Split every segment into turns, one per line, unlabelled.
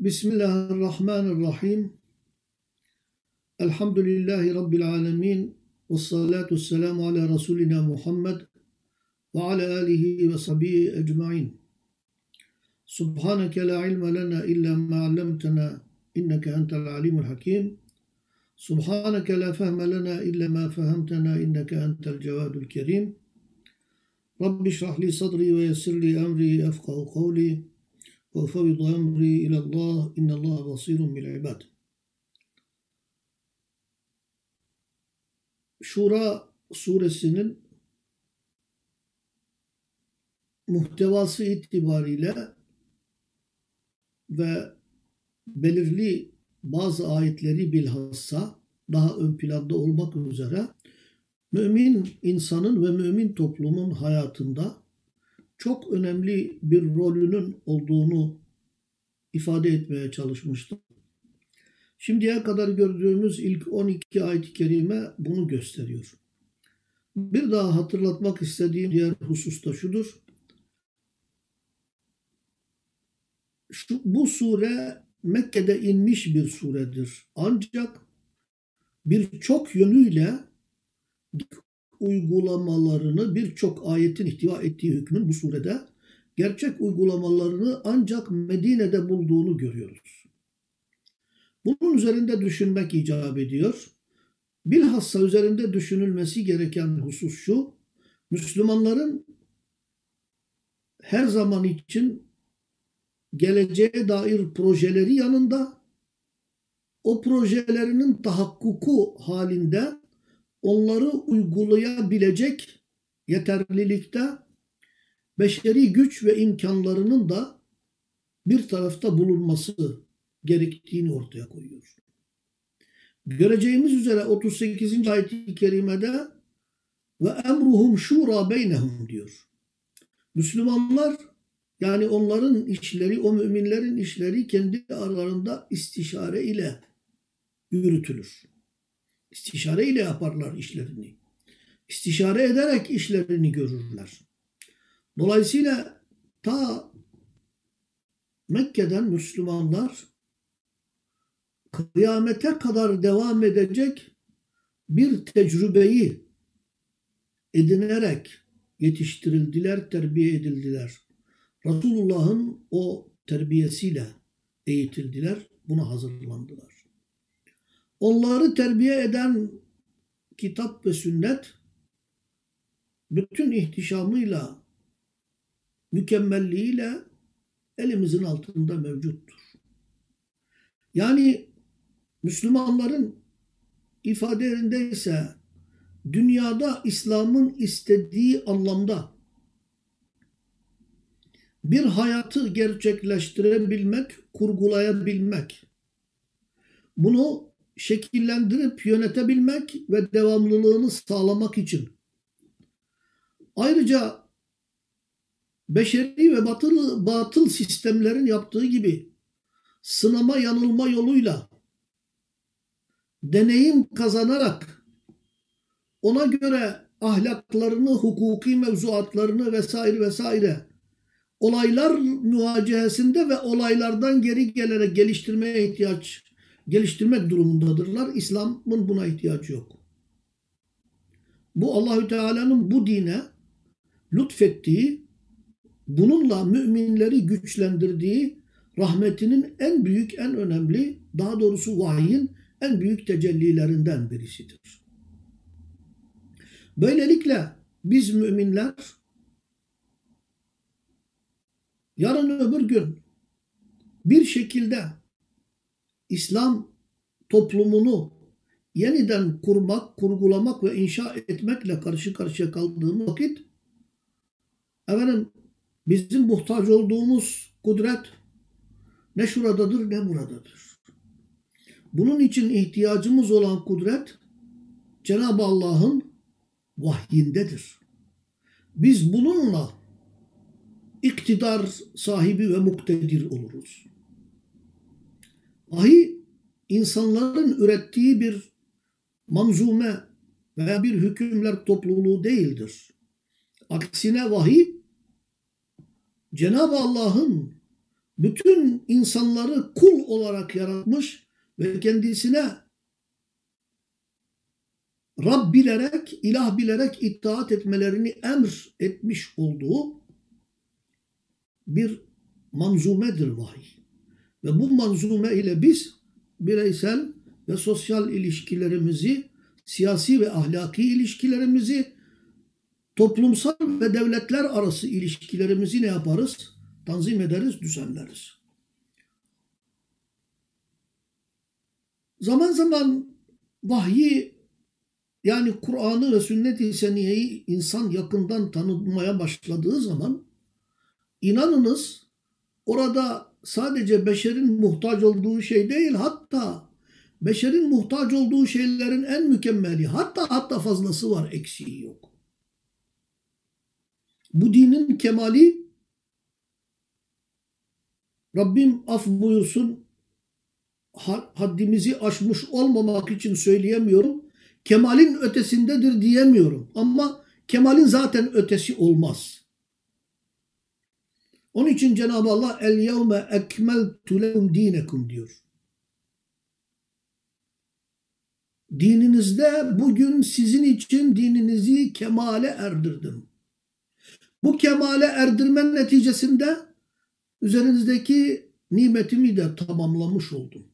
بسم الله الرحمن الرحيم الحمد لله رب العالمين والصلاة والسلام على رسولنا محمد وعلى آله وصحبه أجمعين سبحانك لا علم لنا إلا ما علمتنا إنك أنت العليم الحكيم سبحانك لا فهم لنا إلا ما فهمتنا إنك أنت الجواد الكريم رب اشرح لي صدري ويسر لي أمري أفقه قولي وَفَوِضَ أَمْرِي إِلَى اللّٰهِ اِنَّ اللّٰهَ بَصِيرٌ بِالْعِبَادِ Şura suresinin muhtevası itibariyle ve belirli bazı ayetleri bilhassa daha ön planda olmak üzere mümin insanın ve mümin toplumun hayatında çok önemli bir rolünün olduğunu ifade etmeye çalışmıştım. Şimdiye kadar gördüğümüz ilk 12 ayet-i kerime bunu gösteriyor. Bir daha hatırlatmak istediğim diğer husus da şudur. Şu, bu sure Mekke'de inmiş bir suredir. Ancak birçok yönüyle uygulamalarını birçok ayetin ihtiva ettiği hükmün bu surede gerçek uygulamalarını ancak Medine'de bulduğunu görüyoruz. Bunun üzerinde düşünmek icap ediyor. Bilhassa üzerinde düşünülmesi gereken husus şu, Müslümanların her zaman için geleceğe dair projeleri yanında o projelerinin tahakkuku halinde onları uygulayabilecek yeterlilikte beşeri güç ve imkanlarının da bir tarafta bulunması gerektiğini ortaya koyuyor. Göreceğimiz üzere 38. ayet-i kerimede ve emruhum şura beynehum diyor. Müslümanlar yani onların işleri, o müminlerin işleri kendi aralarında istişare ile yürütülür. İstişare ile yaparlar işlerini. İstişare ederek işlerini görürler. Dolayısıyla ta Mekke'den Müslümanlar kıyamete kadar devam edecek bir tecrübeyi edinerek yetiştirildiler, terbiye edildiler. Resulullah'ın o terbiyesiyle eğitildiler, buna hazırlandılar. Onları terbiye eden kitap ve sünnet bütün ihtişamıyla, mükemmelliğiyle elimizin altında mevcuttur. Yani Müslümanların ifadelerinde ise dünyada İslam'ın istediği anlamda bir hayatı gerçekleştirebilmek, kurgulayabilmek, bunu şekillendirip yönetebilmek ve devamlılığını sağlamak için. Ayrıca beşeri ve batılı, batıl sistemlerin yaptığı gibi sınama yanılma yoluyla deneyim kazanarak ona göre ahlaklarını, hukuki mevzuatlarını vesaire vesaire olaylar müvacehesinde ve olaylardan geri gelerek geliştirmeye ihtiyaç geliştirmek durumundadırlar. İslam'ın buna ihtiyacı yok. Bu Allahü Teala'nın bu dine lütfettiği, bununla müminleri güçlendirdiği rahmetinin en büyük, en önemli, daha doğrusu vahyin en büyük tecellilerinden birisidir. Böylelikle biz müminler yarın öbür gün bir şekilde İslam toplumunu yeniden kurmak, kurgulamak ve inşa etmekle karşı karşıya kaldığımız vakit efendim bizim muhtaç olduğumuz kudret ne şuradadır ne buradadır. Bunun için ihtiyacımız olan kudret Cenab-ı Allah'ın vahyindedir. Biz bununla iktidar sahibi ve muktedir oluruz. Vahiy insanların ürettiği bir manzume veya bir hükümler topluluğu değildir. Aksine vahiy Cenab-ı Allah'ın bütün insanları kul olarak yaratmış ve kendisine Rab bilerek, ilah bilerek itaat etmelerini emr etmiş olduğu bir manzumedir vahiy. Ve bu manzume ile biz bireysel ve sosyal ilişkilerimizi, siyasi ve ahlaki ilişkilerimizi, toplumsal ve devletler arası ilişkilerimizi ne yaparız? Tanzim ederiz, düzenleriz. Zaman zaman vahyi yani Kur'an'ı ve sünnet-i seniyeyi insan yakından tanımaya başladığı zaman inanınız orada sadece beşerin muhtaç olduğu şey değil hatta beşerin muhtaç olduğu şeylerin en mükemmeli hatta hatta fazlası var eksiği yok. Bu dinin kemali Rabbim af buyursun haddimizi aşmış olmamak için söyleyemiyorum. Kemalin ötesindedir diyemiyorum. Ama kemalin zaten ötesi olmaz. Onun için Cenab-ı Allah el yevme ekmeltu lekum dinekum diyor. Dininizde bugün sizin için dininizi kemale erdirdim. Bu kemale erdirmen neticesinde üzerinizdeki nimetimi de tamamlamış oldum.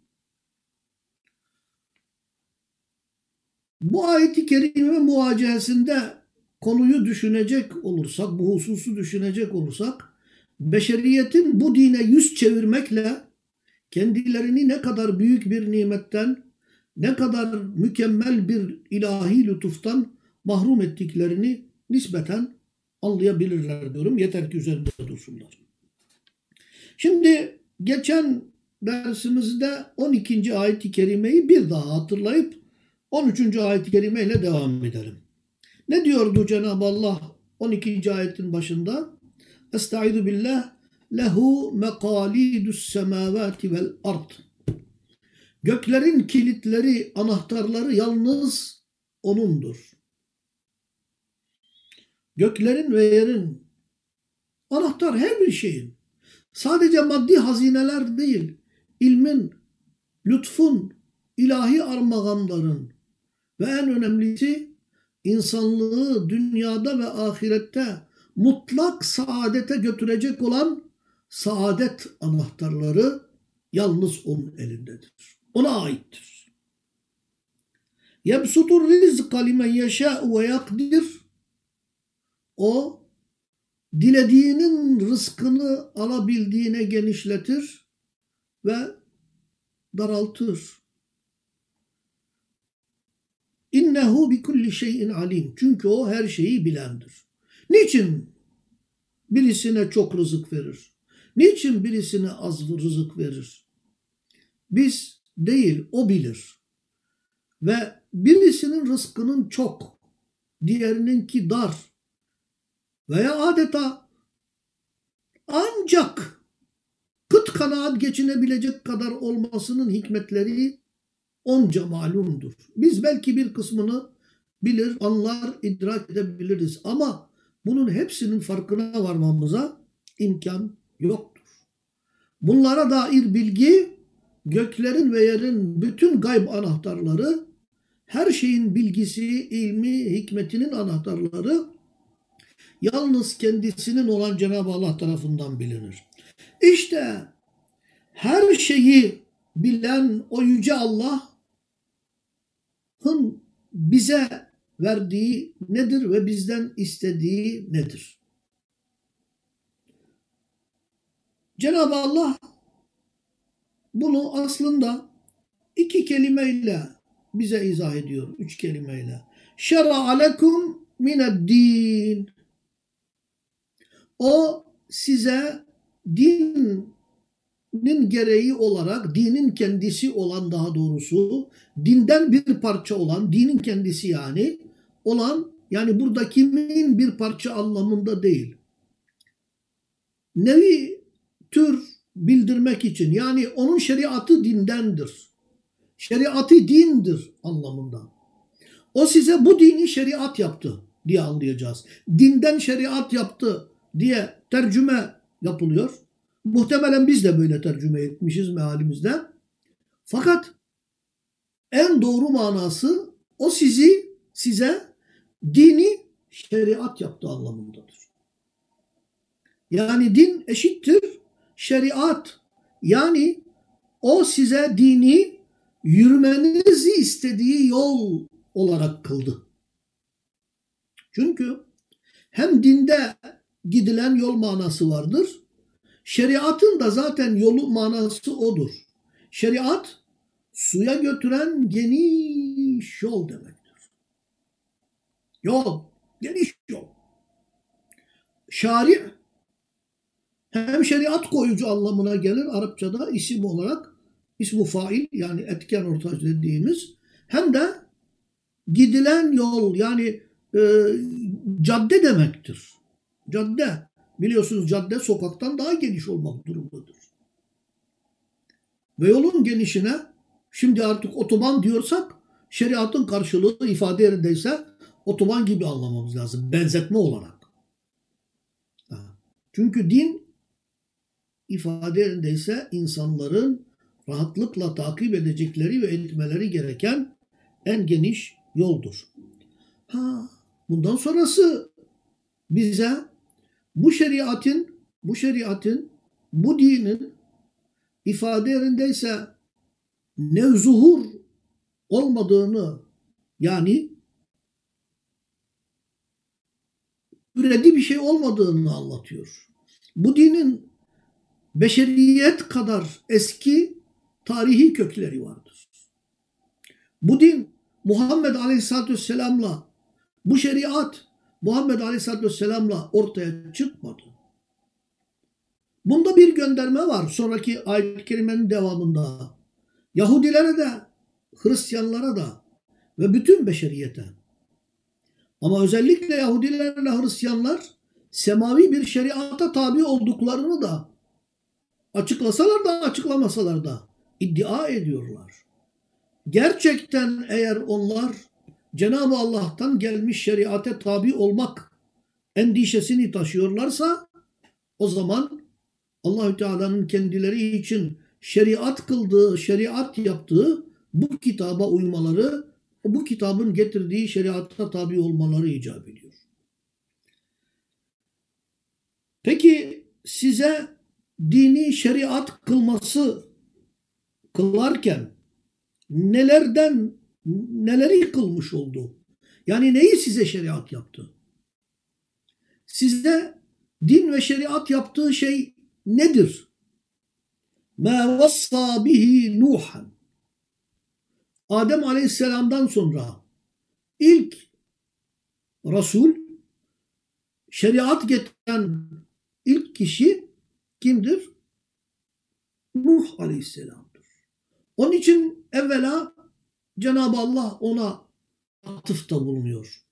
Bu ayeti kerime muhacehesinde konuyu düşünecek olursak, bu hususu düşünecek olursak, beşeriyetin bu dine yüz çevirmekle kendilerini ne kadar büyük bir nimetten, ne kadar mükemmel bir ilahi lütuftan mahrum ettiklerini nispeten anlayabilirler diyorum. Yeter ki üzerinde dursunlar. Şimdi geçen dersimizde 12. ayet-i kerimeyi bir daha hatırlayıp 13. ayet-i kerime devam edelim. Ne diyordu Cenab-ı Allah 12. ayetin başında? Estaizu billah lehu mekalidus semavati vel ard. Göklerin kilitleri, anahtarları yalnız O'nundur. Göklerin ve yerin anahtar her bir şeyin. Sadece maddi hazineler değil, ilmin, lütfun, ilahi armağanların ve en önemlisi insanlığı dünyada ve ahirette mutlak saadete götürecek olan saadet anahtarları yalnız onun elindedir. Ona aittir. Yebsutur rizqa limen yeşâ'u ve yakdir. O dilediğinin rızkını alabildiğine genişletir ve daraltır. İnnehu bi kulli şeyin alim. Çünkü o her şeyi bilendir. Niçin birisine çok rızık verir? Niçin birisine az rızık verir? Biz değil, o bilir. Ve birisinin rızkının çok, diğerininki dar veya adeta ancak kıt kanaat geçinebilecek kadar olmasının hikmetleri onca malumdur. Biz belki bir kısmını bilir, anlar, idrak edebiliriz ama bunun hepsinin farkına varmamıza imkan yoktur. Bunlara dair bilgi göklerin ve yerin bütün gayb anahtarları, her şeyin bilgisi, ilmi, hikmetinin anahtarları yalnız kendisinin olan Cenab-ı Allah tarafından bilinir. İşte her şeyi bilen o yüce Allah'ın bize verdiği nedir ve bizden istediği nedir? Cenab-ı Allah bunu aslında iki kelimeyle bize izah ediyor. Üç kelimeyle. Şer'a alekum din. O size dinin gereği olarak, dinin kendisi olan daha doğrusu, dinden bir parça olan, dinin kendisi yani, olan, yani burada kimin bir parça anlamında değil. Nevi tür bildirmek için, yani onun şeriatı dindendir. Şeriatı dindir anlamında. O size bu dini şeriat yaptı diye anlayacağız. Dinden şeriat yaptı diye tercüme yapılıyor. Muhtemelen biz de böyle tercüme etmişiz mealimizde. Fakat en doğru manası o sizi size dini şeriat yaptığı anlamındadır. Yani din eşittir şeriat. Yani o size dini yürümenizi istediği yol olarak kıldı. Çünkü hem dinde gidilen yol manası vardır. Şeriatın da zaten yolu manası odur. Şeriat suya götüren geniş yol demektir. Yol, geniş yol. Şari hem şeriat koyucu anlamına gelir Arapçada isim olarak ismu fail yani etken ortaç dediğimiz hem de gidilen yol yani e, cadde demektir. Cadde biliyorsunuz cadde sokaktan daha geniş olmak durumundadır. Ve yolun genişine şimdi artık otoban diyorsak şeriatın karşılığı ifade yerindeyse otoban gibi anlamamız lazım. Benzetme olarak. Çünkü din ifade yerindeyse insanların rahatlıkla takip edecekleri ve etmeleri gereken en geniş yoldur. Ha, bundan sonrası bize bu şeriatın bu şeriatın bu dinin ifade yerindeyse nevzuhur olmadığını yani üredi bir şey olmadığını anlatıyor. Bu dinin beşeriyet kadar eski tarihi kökleri vardır. Bu din Muhammed Aleyhisselatü Vesselam'la bu şeriat Muhammed Aleyhisselatü Vesselam'la ortaya çıkmadı. Bunda bir gönderme var sonraki ayet-i kerimenin devamında. Yahudilere de Hristiyanlara da ve bütün beşeriyete. Ama özellikle Yahudilerle Hristiyanlar semavi bir şeriata tabi olduklarını da açıklasalar da açıklamasalar da iddia ediyorlar. Gerçekten eğer onlar Cenab-ı Allah'tan gelmiş şeriate tabi olmak endişesini taşıyorlarsa o zaman Allahü Teala'nın kendileri için şeriat kıldığı, şeriat yaptığı bu kitaba uymaları, bu kitabın getirdiği şeriata tabi olmaları icap ediyor. Peki size dini şeriat kılması kılarken nelerden neleri kılmış oldu? Yani neyi size şeriat yaptı? Sizde din ve şeriat yaptığı şey nedir? Ma vassa bihi Nuhan. Adem Aleyhisselam'dan sonra ilk Resul şeriat getiren ilk kişi kimdir? Nuh Aleyhisselam'dır. Onun için evvela Cenab-ı Allah ona atıfta bulunuyor.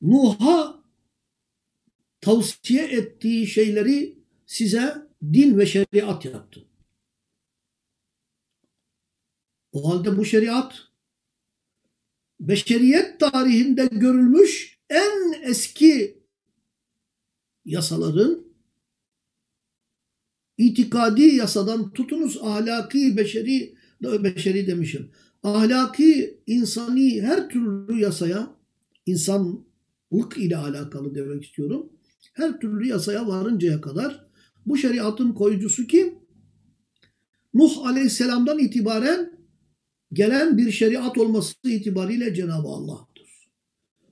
Nuh'a tavsiye ettiği şeyleri size din ve şeriat yaptı. O halde bu şeriat beşeriyet tarihinde görülmüş en eski yasaların itikadi yasadan tutunuz ahlaki, beşeri, beşeri demişim. Ahlaki, insani her türlü yasaya, insanlık ile alakalı demek istiyorum. Her türlü yasaya varıncaya kadar bu şeriatın koyucusu kim? Nuh Aleyhisselam'dan itibaren gelen bir şeriat olması itibariyle Cenab-ı Allah'tır.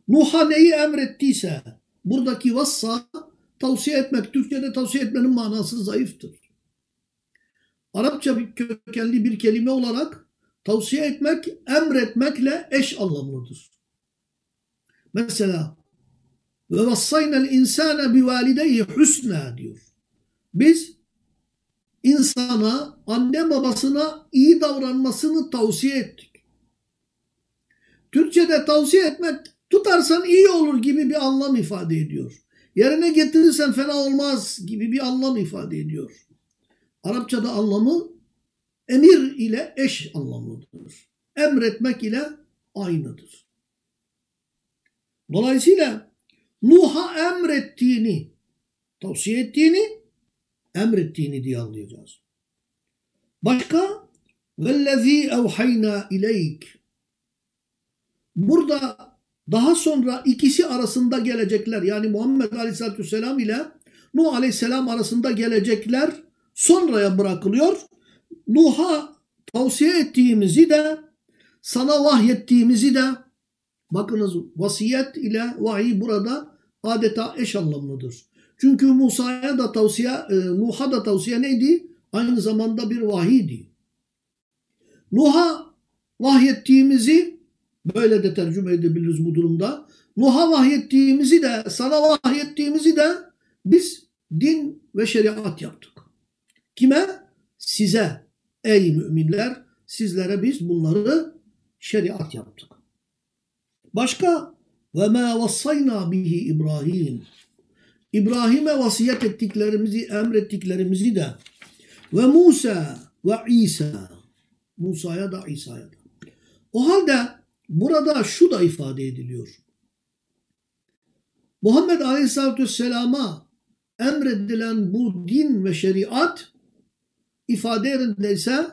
Nuh'a neyi emrettiyse buradaki vassa tavsiye etmek, Türkçe'de tavsiye etmenin manası zayıftır. Arapça bir kökenli bir kelime olarak tavsiye etmek, emretmekle eş anlamlıdır. Mesela ve vassaynel insane bi valideyhi husna diyor. Biz insana, anne babasına iyi davranmasını tavsiye ettik. Türkçe'de tavsiye etmek tutarsan iyi olur gibi bir anlam ifade ediyor. Yerine getirirsen fena olmaz gibi bir anlam ifade ediyor. Arapçada anlamı emir ile eş anlamlıdır. Emretmek ile aynıdır. Dolayısıyla Nuh'a emrettiğini, tavsiye ettiğini emrettiğini diye anlayacağız. Başka vellezî evhayna ileyk Burada daha sonra ikisi arasında gelecekler yani Muhammed Aleyhisselatü Vesselam ile Nuh Aleyhisselam arasında gelecekler sonraya bırakılıyor. Nuh'a tavsiye ettiğimizi de sana vahyettiğimizi de bakınız vasiyet ile vahiy burada adeta eş anlamlıdır. Çünkü Musa'ya da tavsiye, e, Nuh'a da tavsiye neydi? Aynı zamanda bir vahiydi. Nuh'a vahyettiğimizi böyle de tercüme edebiliriz bu durumda. Nuh'a vahyettiğimizi de sana vahyettiğimizi de biz din ve şeriat yaptık. Kime? Size ey müminler sizlere biz bunları şeriat yaptık. Başka ve ma vassayna bihi İbrahim. İbrahim'e vasiyet ettiklerimizi, emrettiklerimizi de ve Musa ve İsa. Musa'ya da İsa'ya da. O halde burada şu da ifade ediliyor. Muhammed Aleyhisselatü Vesselam'a emredilen bu din ve şeriat ifade yerindeyse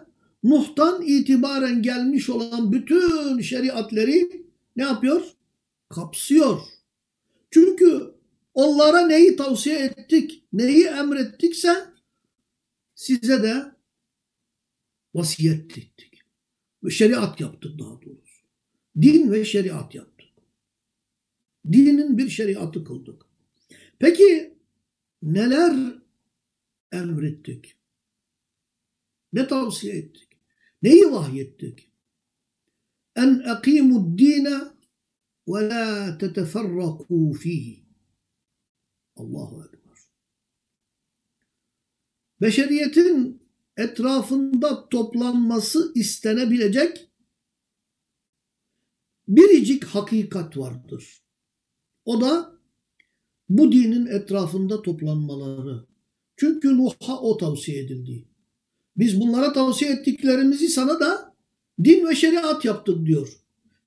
Nuh'tan itibaren gelmiş olan bütün şeriatleri ne yapıyor? Kapsıyor. Çünkü onlara neyi tavsiye ettik, neyi emrettikse size de vasiyet ettik. Ve şeriat yaptık daha doğrusu. Din ve şeriat yaptık. Dinin bir şeriatı kıldık. Peki neler emrettik? Ne tavsiye ettik? Neyi vahyettik? En akimud dine ve la teteferraku fihi. Allahu Ekber. Beşeriyetin etrafında toplanması istenebilecek biricik hakikat vardır. O da bu dinin etrafında toplanmaları. Çünkü Nuh'a o tavsiye edildi. Biz bunlara tavsiye ettiklerimizi sana da din ve şeriat yaptık diyor.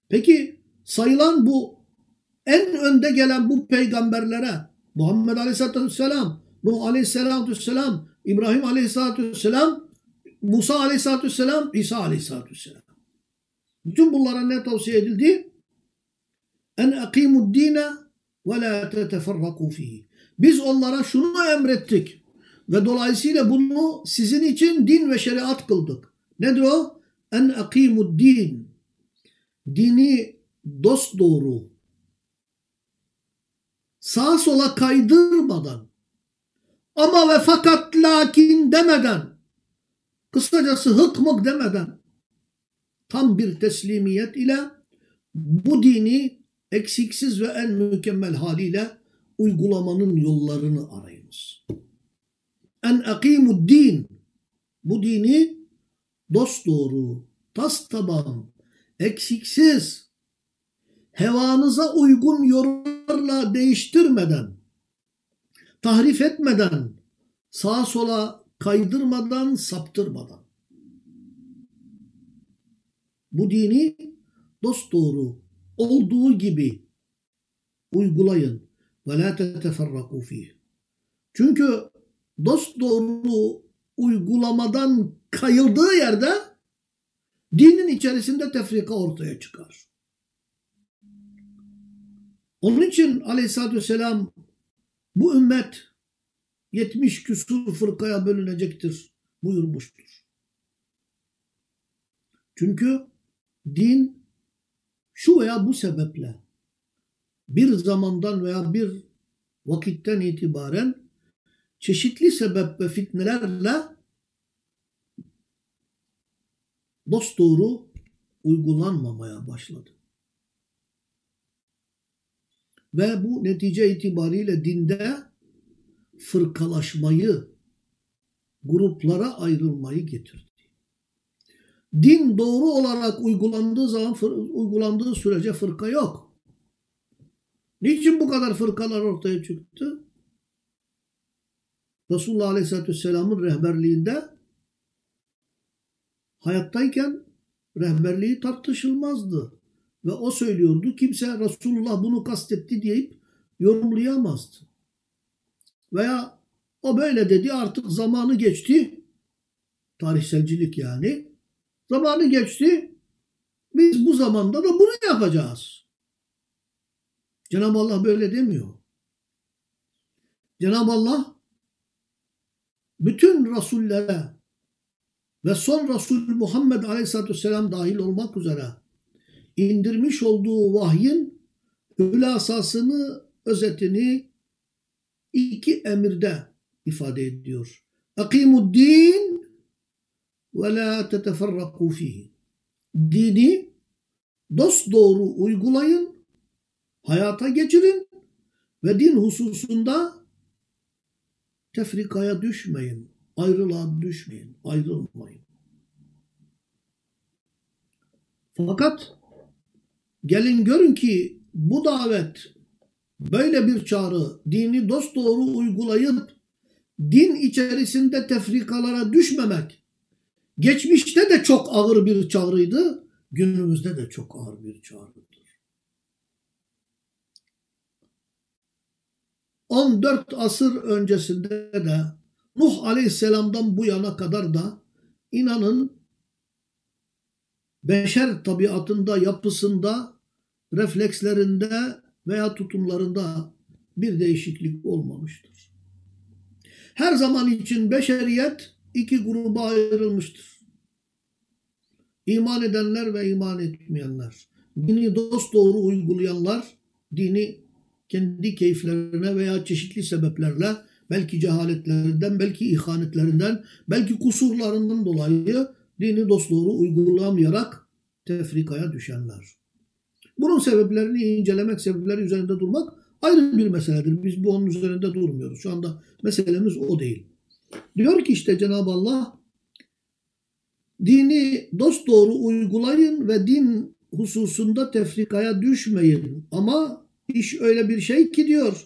Peki sayılan bu en önde gelen bu peygamberlere Muhammed Aleyhisselatü Vesselam, Nuh Aleyhisselatü İbrahim Aleyhisselatü Musa Aleyhisselatü İsa Aleyhisselatü. Bütün bunlara ne tavsiye edildi? En akimud dine ve la teteferraku fihi. Biz onlara şunu emrettik. Ve dolayısıyla bunu sizin için din ve şeriat kıldık. Nedir o? En akimud din. Dini dost doğru. Sağa sola kaydırmadan ama ve fakat lakin demeden kısacası hıkmık demeden tam bir teslimiyet ile bu dini eksiksiz ve en mükemmel haliyle uygulamanın yollarını arayınız en akimud din. Bu dini dost tas taban, eksiksiz, hevanıza uygun yorumlarla değiştirmeden, tahrif etmeden, sağa sola kaydırmadan, saptırmadan. Bu dini dost doğru olduğu gibi uygulayın. Ve la teteferraku fih. Çünkü dost doğru uygulamadan kayıldığı yerde dinin içerisinde tefrika ortaya çıkar. Onun için aleyhissalatü vesselam bu ümmet 70 küsur fırkaya bölünecektir buyurmuştur. Çünkü din şu veya bu sebeple bir zamandan veya bir vakitten itibaren çeşitli sebep ve fitnelerle dosdoğru uygulanmamaya başladı. Ve bu netice itibariyle dinde fırkalaşmayı, gruplara ayrılmayı getirdi. Din doğru olarak uygulandığı zaman, uygulandığı sürece fırka yok. Niçin bu kadar fırkalar ortaya çıktı? Resulullah Aleyhisselatü Vesselam'ın rehberliğinde hayattayken rehberliği tartışılmazdı. Ve o söylüyordu. Kimse Resulullah bunu kastetti deyip yorumlayamazdı. Veya O böyle dedi artık zamanı geçti. Tarihselcilik yani. Zamanı geçti. Biz bu zamanda da bunu yapacağız. Cenab-ı Allah böyle demiyor. Cenab-ı Allah bütün rasullere ve son Resul Muhammed Aleyhisselatü Vesselam dahil olmak üzere indirmiş olduğu vahyin hülasasını, özetini iki emirde ifade ediyor. Akimud din ve la teteferraku fihi. Dini dost doğru uygulayın, hayata geçirin ve din hususunda tefrikaya düşmeyin, ayrılığa düşmeyin, ayrılmayın. Fakat gelin görün ki bu davet böyle bir çağrı dini dosdoğru uygulayıp din içerisinde tefrikalara düşmemek geçmişte de çok ağır bir çağrıydı, günümüzde de çok ağır bir çağrıdır. 14 asır öncesinde de Nuh Aleyhisselam'dan bu yana kadar da inanın beşer tabiatında, yapısında, reflekslerinde veya tutumlarında bir değişiklik olmamıştır. Her zaman için beşeriyet iki gruba ayrılmıştır. İman edenler ve iman etmeyenler. Dini dosdoğru uygulayanlar, dini kendi keyiflerine veya çeşitli sebeplerle belki cehaletlerinden, belki ihanetlerinden, belki kusurlarından dolayı dini dosdoğru uygulayamayarak tefrikaya düşenler. Bunun sebeplerini incelemek, sebepleri üzerinde durmak ayrı bir meseledir. Biz bu onun üzerinde durmuyoruz. Şu anda meselemiz o değil. Diyor ki işte Cenab-ı Allah dini dosdoğru uygulayın ve din hususunda tefrikaya düşmeyin. Ama iş öyle bir şey ki diyor.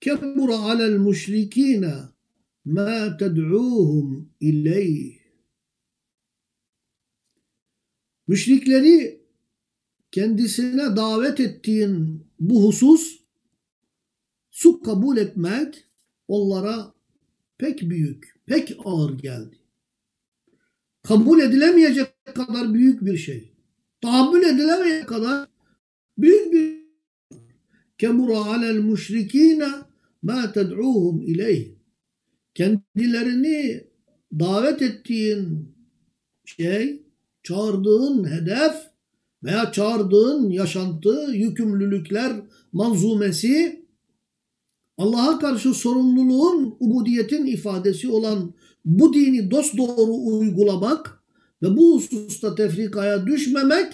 Kebura alel müşrikine ma ted'uhum ileyh. Müşrikleri kendisine davet ettiğin bu husus su kabul etmek onlara pek büyük, pek ağır geldi. Kabul edilemeyecek kadar büyük bir şey. Tahammül edilemeyecek kadar büyük bir kemura alel müşrikine ma ted'uhum ileyh. Kendilerini davet ettiğin şey, çağırdığın hedef veya çağırdığın yaşantı, yükümlülükler manzumesi Allah'a karşı sorumluluğun, ubudiyetin ifadesi olan bu dini dosdoğru uygulamak ve bu hususta tefrikaya düşmemek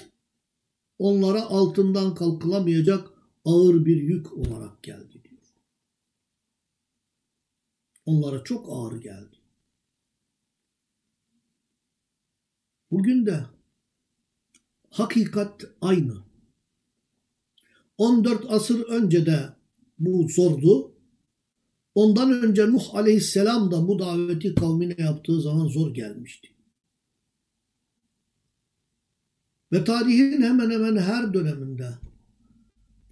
onlara altından kalkılamayacak ağır bir yük olarak geldi diyor. Onlara çok ağır geldi. Bugün de hakikat aynı. 14 asır önce de bu zordu. Ondan önce Nuh aleyhisselam da bu daveti kavmine yaptığı zaman zor gelmişti. Ve tarihin hemen hemen her döneminde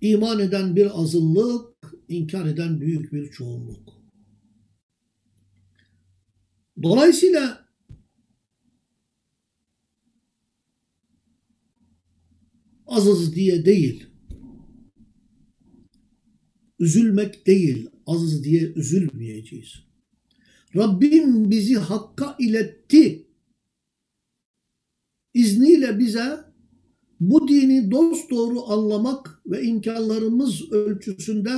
iman eden bir azınlık, inkar eden büyük bir çoğunluk. Dolayısıyla azız diye değil, üzülmek değil, az diye üzülmeyeceğiz. Rabbim bizi hakka iletti. İzniyle bize bu dini dost doğru anlamak ve imkanlarımız ölçüsünde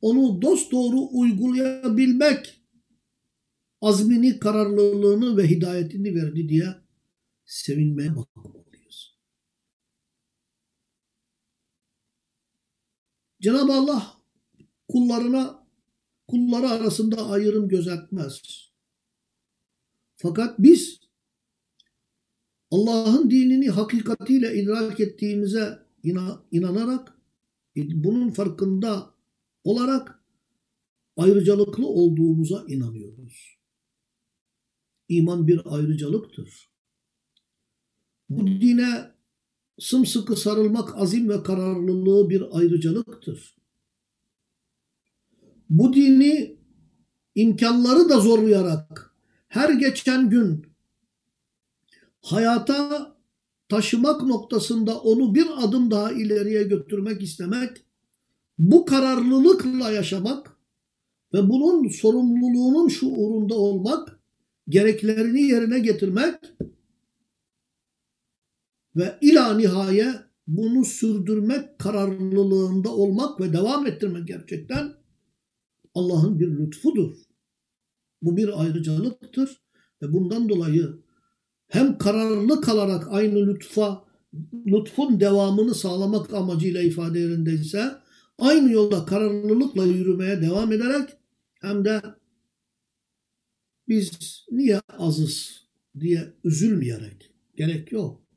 onu dost doğru uygulayabilmek azmini, kararlılığını ve hidayetini verdi diye sevinmeye bakmalıyız. Cenab-ı Allah kullarına kulları arasında ayrım gözetmez. Fakat biz Allah'ın dinini hakikatiyle idrak ettiğimize inanarak bunun farkında olarak ayrıcalıklı olduğumuza inanıyoruz. İman bir ayrıcalıktır. Bu dine sımsıkı sarılmak azim ve kararlılığı bir ayrıcalıktır. Bu dini imkanları da zorlayarak her geçen gün hayata taşımak noktasında onu bir adım daha ileriye götürmek istemek, bu kararlılıkla yaşamak ve bunun sorumluluğunun şuurunda olmak, gereklerini yerine getirmek ve ila nihaye bunu sürdürmek kararlılığında olmak ve devam ettirmek gerçekten Allah'ın bir lütfudur. Bu bir ayrıcalıktır ve bundan dolayı hem kararlı kalarak aynı lütfa, lütfun devamını sağlamak amacıyla ifade yerindeyse aynı yolda kararlılıkla yürümeye devam ederek hem de biz niye azız diye üzülmeyerek gerek yok.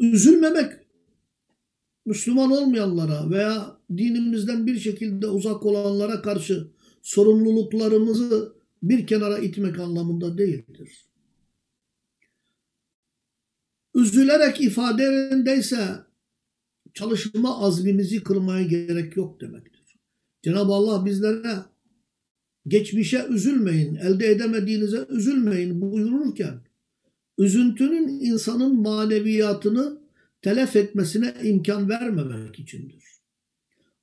Üzülmemek Müslüman olmayanlara veya dinimizden bir şekilde uzak olanlara karşı sorumluluklarımızı bir kenara itmek anlamında değildir. Üzülerek ifade yerindeyse çalışma azmimizi kırmaya gerek yok demektir. Cenab-ı Allah bizlere geçmişe üzülmeyin, elde edemediğinize üzülmeyin buyururken üzüntünün insanın maneviyatını telef etmesine imkan vermemek içindir.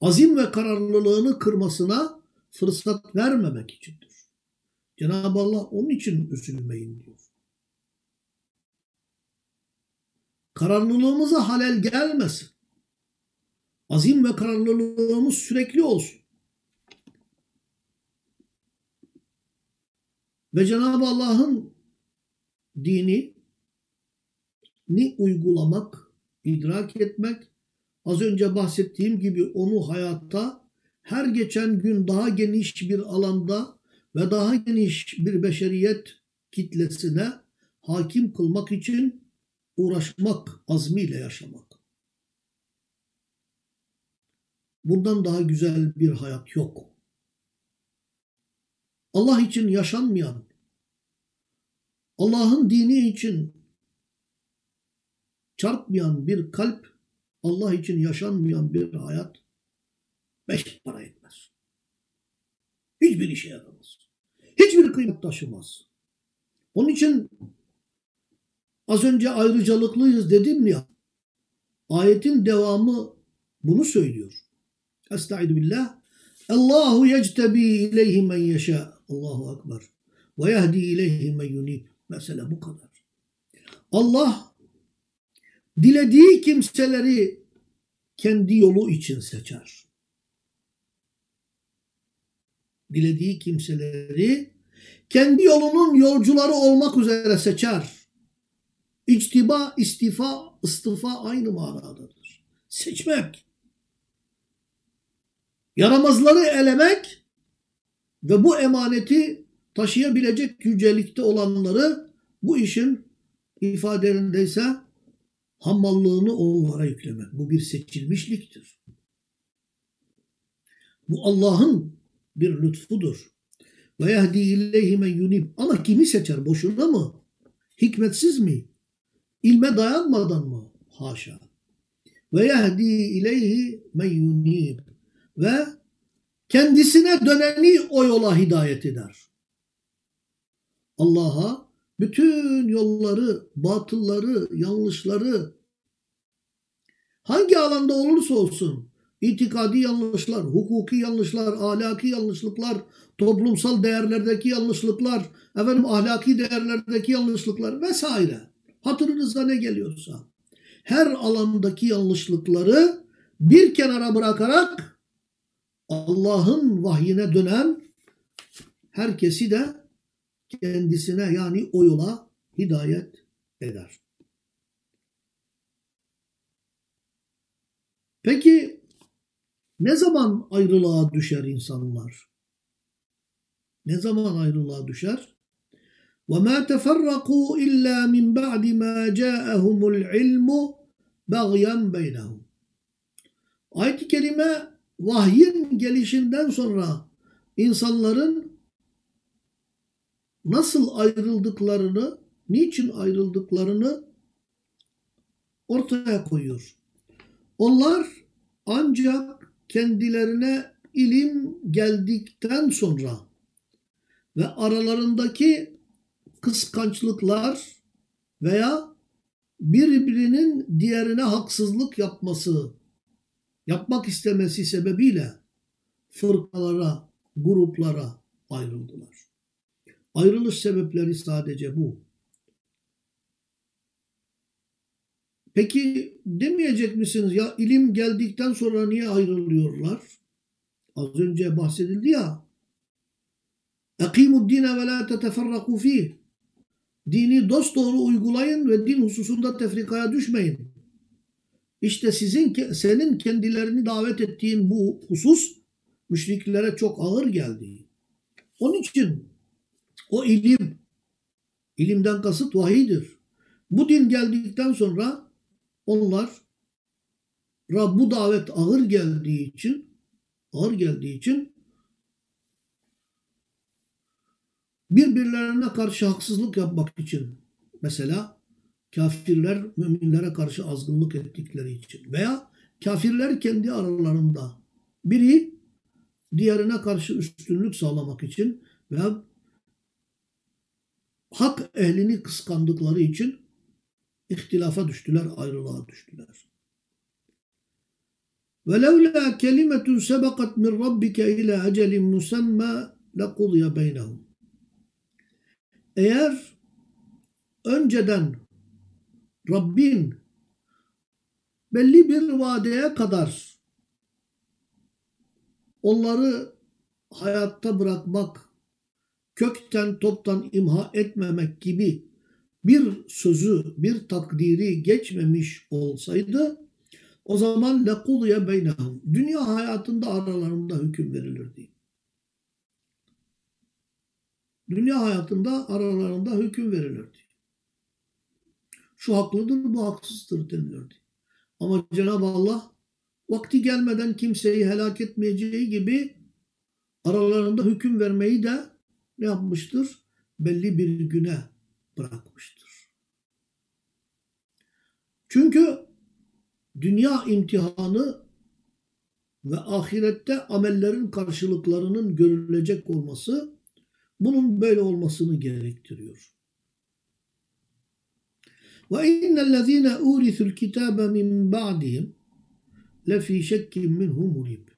Azim ve kararlılığını kırmasına fırsat vermemek içindir. Cenab-ı Allah onun için üzülmeyin diyor. Kararlılığımıza halel gelmesin. Azim ve kararlılığımız sürekli olsun. Ve Cenab-ı Allah'ın dini ni uygulamak, idrak etmek, az önce bahsettiğim gibi onu hayatta her geçen gün daha geniş bir alanda ve daha geniş bir beşeriyet kitlesine hakim kılmak için uğraşmak azmiyle yaşamak. Bundan daha güzel bir hayat yok. Allah için yaşanmayan, Allah'ın dini için çarpmayan bir kalp, Allah için yaşanmayan bir hayat beş para etmez. Hiçbir işe yaramaz. Hiçbir kıymet taşımaz. Onun için az önce ayrıcalıklıyız dedim ya, ayetin devamı bunu söylüyor. Estaizu billah. Allahu yectebi ileyhi men yeşâ. Allahu Ekber. Ve yehdi ileyhi men yunib. Mesela bu kadar. Allah dilediği kimseleri kendi yolu için seçer. Dilediği kimseleri kendi yolunun yolcuları olmak üzere seçer. İctiba, istifa, istifa aynı manadadır. Seçmek. Yaramazları elemek ve bu emaneti taşıyabilecek yücelikte olanları bu işin ifadelerindeyse hammallığını onlara yüklemek. Bu bir seçilmişliktir. Bu Allah'ın bir lütfudur. Ve yehdi ileyhi men yunib. Ama kimi seçer? Boşuna mı? Hikmetsiz mi? İlme dayanmadan mı? Haşa. Ve yehdi ileyhi men. Ve kendisine döneni o yola hidayet eder. Allah'a bütün yolları, batılları, yanlışları hangi alanda olursa olsun itikadi yanlışlar, hukuki yanlışlar, ahlaki yanlışlıklar, toplumsal değerlerdeki yanlışlıklar, efendim ahlaki değerlerdeki yanlışlıklar vesaire. Hatırınızda ne geliyorsa her alandaki yanlışlıkları bir kenara bırakarak Allah'ın vahyine dönen herkesi de kendisine yani o yola hidayet eder. Peki ne zaman ayrılığa düşer insanlar? Ne zaman ayrılığa düşer? وَمَا تَفَرَّقُوا إِلَّا مِنْ بَعْدِ مَا جَاءَهُمُ الْعِلْمُ بَغْيًا بَيْنَهُمْ Ayet-i Kerime vahyin gelişinden sonra insanların nasıl ayrıldıklarını, niçin ayrıldıklarını ortaya koyuyor. Onlar ancak kendilerine ilim geldikten sonra ve aralarındaki kıskançlıklar veya birbirinin diğerine haksızlık yapması, yapmak istemesi sebebiyle fırkalara, gruplara ayrıldılar. Ayrılış sebepleri sadece bu. Peki demeyecek misiniz ya ilim geldikten sonra niye ayrılıyorlar? Az önce bahsedildi ya. اَقِيمُ الدِّينَ وَلَا تَتَفَرَّقُوا ف۪يهِ Dini dosdoğru uygulayın ve din hususunda tefrikaya düşmeyin. İşte sizin senin kendilerini davet ettiğin bu husus müşriklere çok ağır geldi. Onun için o ilim, ilimden kasıt vahidir. Bu din geldikten sonra onlar bu davet ağır geldiği için ağır geldiği için birbirlerine karşı haksızlık yapmak için mesela kafirler müminlere karşı azgınlık ettikleri için veya kafirler kendi aralarında biri diğerine karşı üstünlük sağlamak için veya hak ehlini kıskandıkları için ihtilafa düştüler, ayrılığa düştüler. وَلَوْلَا كَلِمَةٌ سَبَقَتْ مِنْ رَبِّكَ إِلَى أَجَلٍ مُسَمَّى لَقُضِيَ بَيْنَهُمْ Eğer önceden Rabbin belli bir vadeye kadar onları hayatta bırakmak, kökten toptan imha etmemek gibi bir sözü, bir takdiri geçmemiş olsaydı o zaman lekudiye beynehum. Dünya hayatında aralarında hüküm verilirdi. Dünya hayatında aralarında hüküm verilirdi. Şu haklıdır, bu haksızdır denilirdi. Ama Cenab-ı Allah vakti gelmeden kimseyi helak etmeyeceği gibi aralarında hüküm vermeyi de ne yapmıştır? Belli bir güne bırakmıştır. Çünkü dünya imtihanı ve ahirette amellerin karşılıklarının görülecek olması bunun böyle olmasını gerektiriyor. Ve innellezîneûrithul kitâbe min ba'dihim lefî şekkin minhu murib.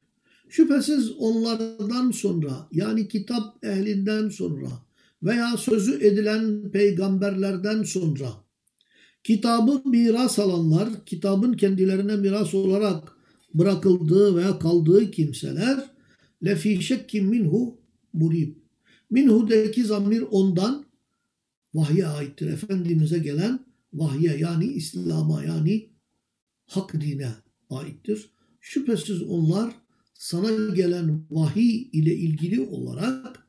Şüphesiz onlardan sonra yani kitap ehlinden sonra veya sözü edilen peygamberlerden sonra kitabı miras alanlar, kitabın kendilerine miras olarak bırakıldığı veya kaldığı kimseler lefi şekkin minhu murib. Minhu'daki zamir ondan vahye aittir. Efendimiz'e gelen vahye yani İslam'a yani hak dine aittir. Şüphesiz onlar sana gelen vahiy ile ilgili olarak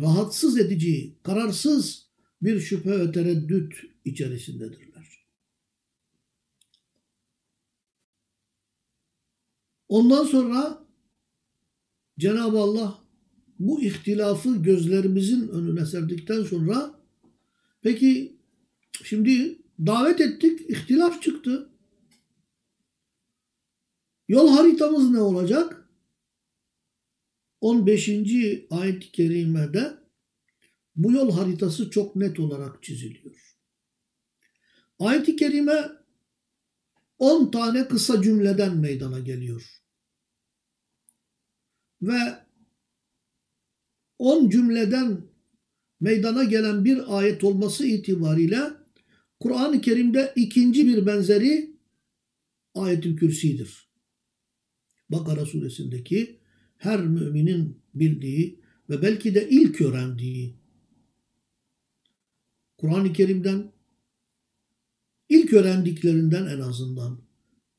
rahatsız edici, kararsız bir şüphe ve tereddüt içerisindedirler. Ondan sonra Cenab-ı Allah bu ihtilafı gözlerimizin önüne serdikten sonra peki şimdi davet ettik, ihtilaf çıktı. Yol haritamız ne olacak? 15. ayet-i kerimede bu yol haritası çok net olarak çiziliyor. Ayet-i kerime 10 tane kısa cümleden meydana geliyor. Ve 10 cümleden meydana gelen bir ayet olması itibariyle Kur'an-ı Kerim'de ikinci bir benzeri ayet-ül kürsidir. Bakara suresindeki her müminin bildiği ve belki de ilk öğrendiği Kur'an-ı Kerim'den ilk öğrendiklerinden en azından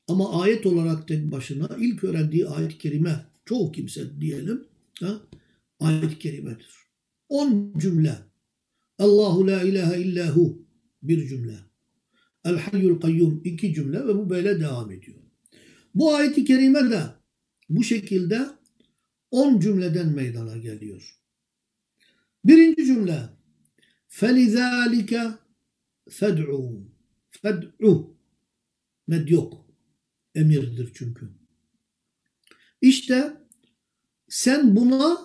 ama ayet olarak tek başına ilk öğrendiği ayet-i kerime çoğu kimse diyelim ha, ayet-i kerimedir. On cümle. Allahu la ilahe illahu bir cümle. El hayyul kayyum iki cümle ve bu böyle devam ediyor. Bu ayet-i kerime de bu şekilde on cümleden meydana geliyor. Birinci cümle فَلِذَٰلِكَ فَدْعُوا Fed'u. Med yok. Emirdir çünkü. İşte sen buna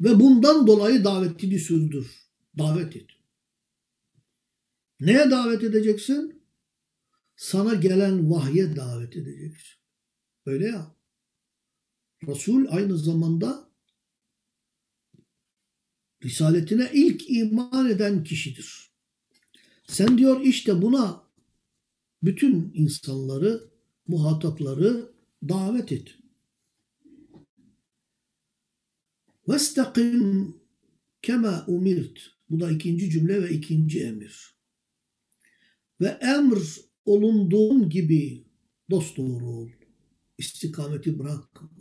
ve bundan dolayı davetini sürdür. Davet et. Neye davet edeceksin? Sana gelen vahye davet edeceksin. Öyle ya. Resul aynı zamanda risaletine ilk iman eden kişidir. Sen diyor işte buna bütün insanları, muhatapları davet et. Vestakim kema umirt. Bu da ikinci cümle ve ikinci emir. Ve emr olunduğun gibi dost ol. İstikameti bırakma.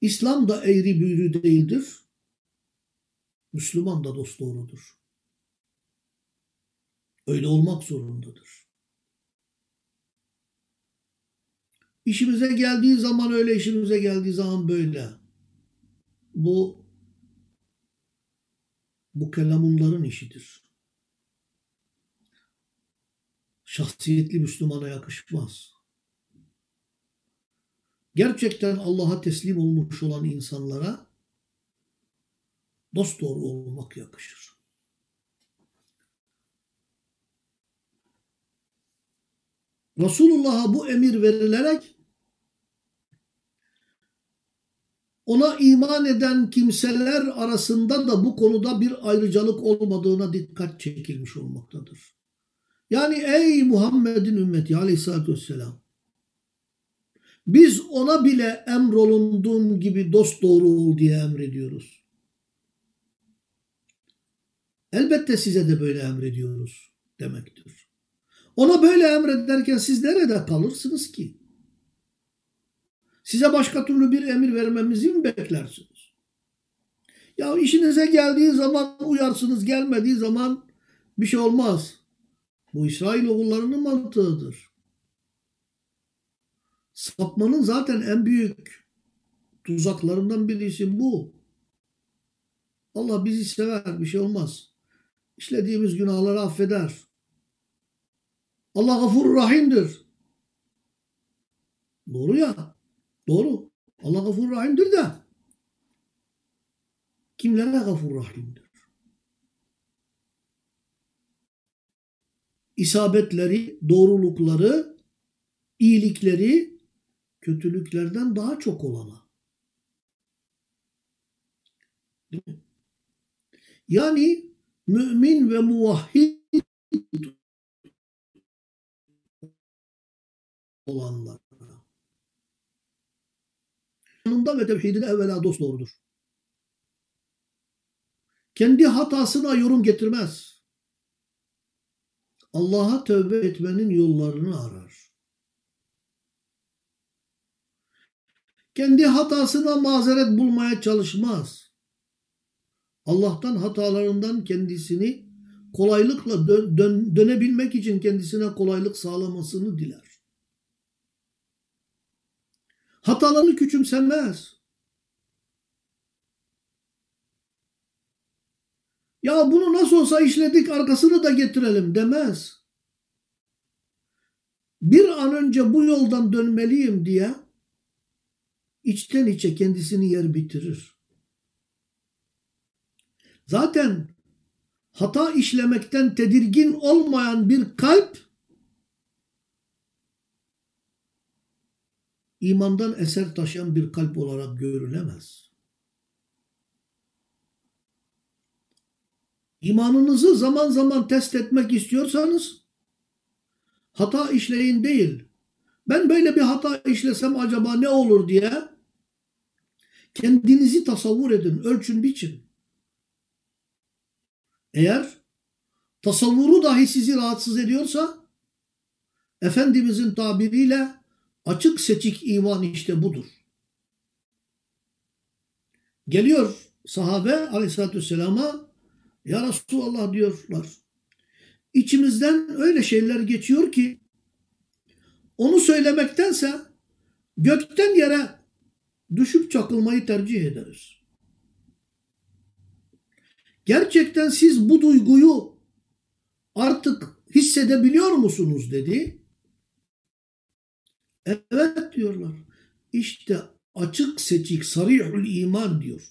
İslam da eğri büğrü değildir. Müslüman da dosdoğrudur. Öyle olmak zorundadır. İşimize geldiği zaman öyle, işimize geldiği zaman böyle. Bu bu kelamunların işidir. Şahsiyetli Müslümana yakışmaz. Gerçekten Allah'a teslim olmuş olan insanlara dost doğru olmak yakışır. Resulullah'a bu emir verilerek ona iman eden kimseler arasında da bu konuda bir ayrıcalık olmadığına dikkat çekilmiş olmaktadır. Yani ey Muhammed'in ümmeti aleyhissalatü vesselam biz ona bile emrolunduğun gibi dost doğru ol diye emrediyoruz. Elbette size de böyle emrediyoruz demektir. Ona böyle emrederken siz nerede kalırsınız ki? Size başka türlü bir emir vermemizi mi beklersiniz? Ya işinize geldiği zaman uyarsınız, gelmediği zaman bir şey olmaz. Bu İsrail oğullarının mantığıdır. Sapmanın zaten en büyük tuzaklarından birisi bu. Allah bizi sever, bir şey olmaz. İşlediğimiz günahları affeder. Allah gafur rahimdir. Doğru ya. Doğru. Allah gafur rahimdir de kimlere gafur rahimdir? İsabetleri, doğrulukları, iyilikleri kötülüklerden daha çok olana. Yani mümin ve muvahhid olanlar. Yanında ve tevhidine evvela dost doğrudur. Kendi hatasına yorum getirmez. Allah'a tövbe etmenin yollarını arar. Kendi hatasına mazeret bulmaya çalışmaz. Allah'tan hatalarından kendisini kolaylıkla dön, dön, dönebilmek için kendisine kolaylık sağlamasını diler. Hatalarını küçümsenmez. Ya bunu nasıl olsa işledik arkasını da getirelim demez. Bir an önce bu yoldan dönmeliyim diye içten içe kendisini yer bitirir. Zaten hata işlemekten tedirgin olmayan bir kalp imandan eser taşıyan bir kalp olarak görülemez. İmanınızı zaman zaman test etmek istiyorsanız hata işleyin değil. Ben böyle bir hata işlesem acaba ne olur diye kendinizi tasavvur edin, ölçün, biçin. Eğer tasavvuru dahi sizi rahatsız ediyorsa Efendimizin tabiriyle açık seçik iman işte budur. Geliyor sahabe aleyhissalatü vesselama ya Resulallah diyorlar. İçimizden öyle şeyler geçiyor ki onu söylemektense gökten yere düşüp çakılmayı tercih ederiz. Gerçekten siz bu duyguyu artık hissedebiliyor musunuz dedi. Evet diyorlar. İşte açık seçik sarihul iman diyor.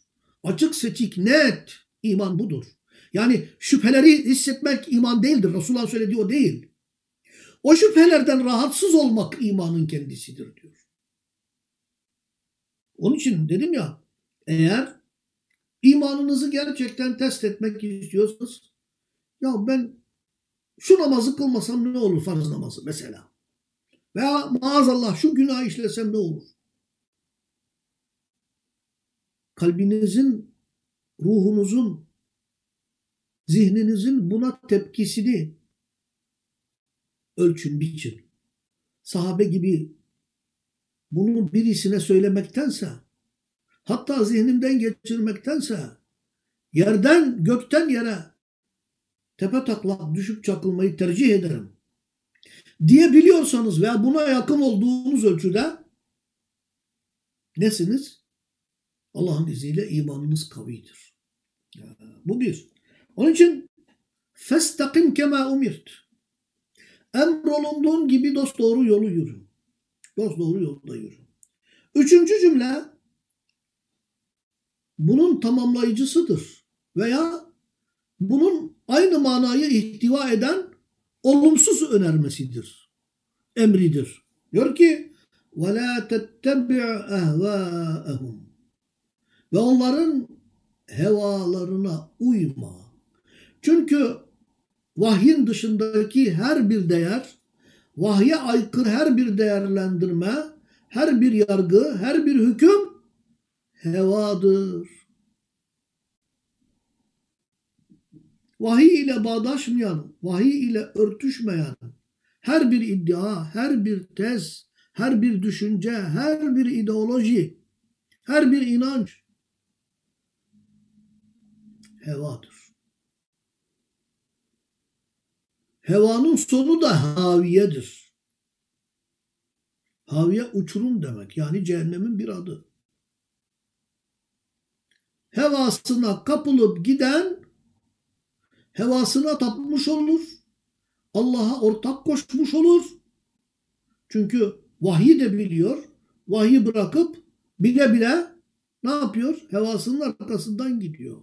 Açık seçik net iman budur. Yani şüpheleri hissetmek iman değildir. Resulullah söylediği o değil. O şüphelerden rahatsız olmak imanın kendisidir diyor. Onun için dedim ya eğer imanınızı gerçekten test etmek istiyorsanız ya ben şu namazı kılmasam ne olur farz namazı mesela. Veya maazallah şu günah işlesem ne olur? Kalbinizin, ruhunuzun, zihninizin buna tepkisini ölçün, biçin. Sahabe gibi bunu birisine söylemektense, hatta zihnimden geçirmektense, yerden, gökten yere tepe taklak düşüp çakılmayı tercih ederim diyebiliyorsanız veya buna yakın olduğunuz ölçüde nesiniz? Allah'ın izniyle imanınız kavidir. Bu bir. Onun için festakim kema umirt. Emrolunduğun gibi dost doğru yolu yürü. Dost doğru yolda yürü. Üçüncü cümle bunun tamamlayıcısıdır. Veya bunun aynı manayı ihtiva eden olumsuz önermesidir. Emridir. Diyor ki وَلَا تَتَّبِعْ اَهْوَاءَهُمْ Ve onların hevalarına uyma. Çünkü vahyin dışındaki her bir değer, vahye aykırı her bir değerlendirme, her bir yargı, her bir hüküm hevadır. Vahiy ile bağdaşmayan, vahiy ile örtüşmeyen her bir iddia, her bir tez, her bir düşünce, her bir ideoloji, her bir inanç hevadır. Hevanın sonu da haviyedir. Haviye uçurum demek. Yani cehennemin bir adı. Hevasına kapılıp giden hevasına tapmış olur. Allah'a ortak koşmuş olur. Çünkü vahiy de biliyor. Vahiy bırakıp bile bile ne yapıyor? Hevasının arkasından gidiyor.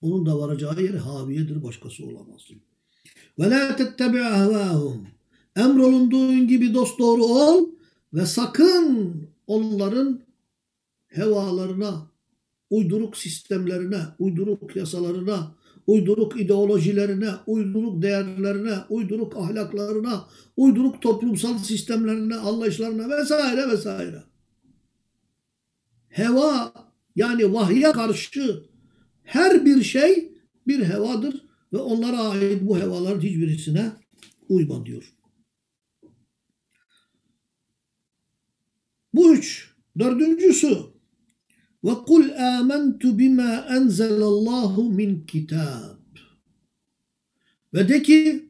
Onun da varacağı yer haviyedir. Başkası olamaz. Ve la tettebi ahvahum. Emrolunduğun gibi dost doğru ol ve sakın onların hevalarına, uyduruk sistemlerine, uyduruk yasalarına, uyduruk ideolojilerine, uyduruk değerlerine, uyduruk ahlaklarına, uyduruk toplumsal sistemlerine, anlayışlarına vesaire vesaire. Heva yani vahye karşı her bir şey bir hevadır ve onlara ait bu hevaların hiçbirisine uyma diyor. Bu üç. Dördüncüsü ve kul amentu bima enzelallahu min kitab. Ve de ki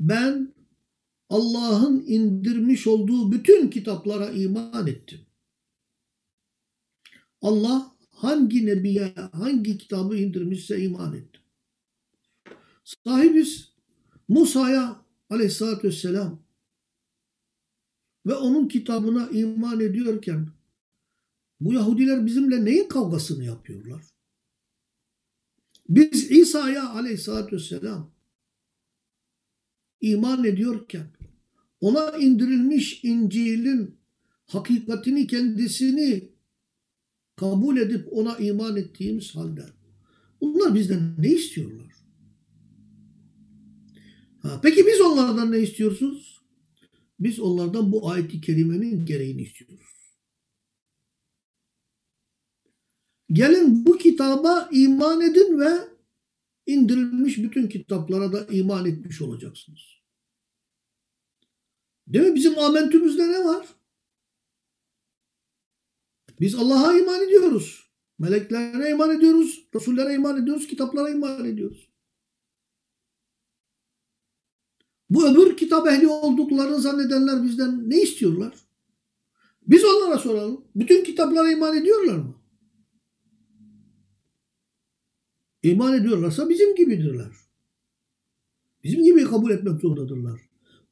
ben Allah'ın indirmiş olduğu bütün kitaplara iman ettim. Allah hangi nebiye, hangi kitabı indirmişse iman ettim. Sahibiz Musa'ya aleyhissalatü vesselam ve onun kitabına iman ediyorken bu Yahudiler bizimle neyin kavgasını yapıyorlar? Biz İsa'ya aleyhissalatü vesselam iman ediyorken ona indirilmiş İncil'in hakikatini kendisini kabul edip ona iman ettiğimiz halde bunlar bizden ne istiyorlar? Ha, peki biz onlardan ne istiyorsunuz? Biz onlardan bu ayet-i kerimenin gereğini istiyoruz. Gelin bu kitaba iman edin ve indirilmiş bütün kitaplara da iman etmiş olacaksınız. Değil mi? Bizim amentümüzde ne var? Biz Allah'a iman ediyoruz. Meleklere iman ediyoruz. Resullere iman ediyoruz. Kitaplara iman ediyoruz. Bu öbür kitap ehli olduklarını zannedenler bizden ne istiyorlar? Biz onlara soralım. Bütün kitaplara iman ediyorlar mı? İman ediyorlarsa bizim gibidirler. Bizim gibi kabul etmek zorundadırlar.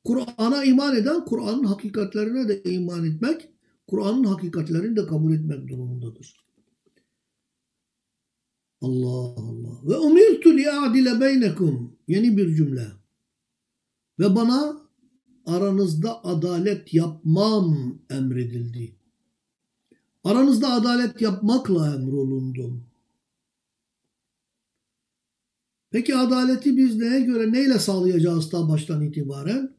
Kur'an'a iman eden Kur'an'ın hakikatlerine de iman etmek, Kur'an'ın hakikatlerini de kabul etmek durumundadır. Allah Allah. Ve umirtu li'adile beynekum. Yeni bir cümle. Ve bana aranızda adalet yapmam emredildi. Aranızda adalet yapmakla emrolundum. Peki adaleti biz neye göre, neyle sağlayacağız ta baştan itibaren?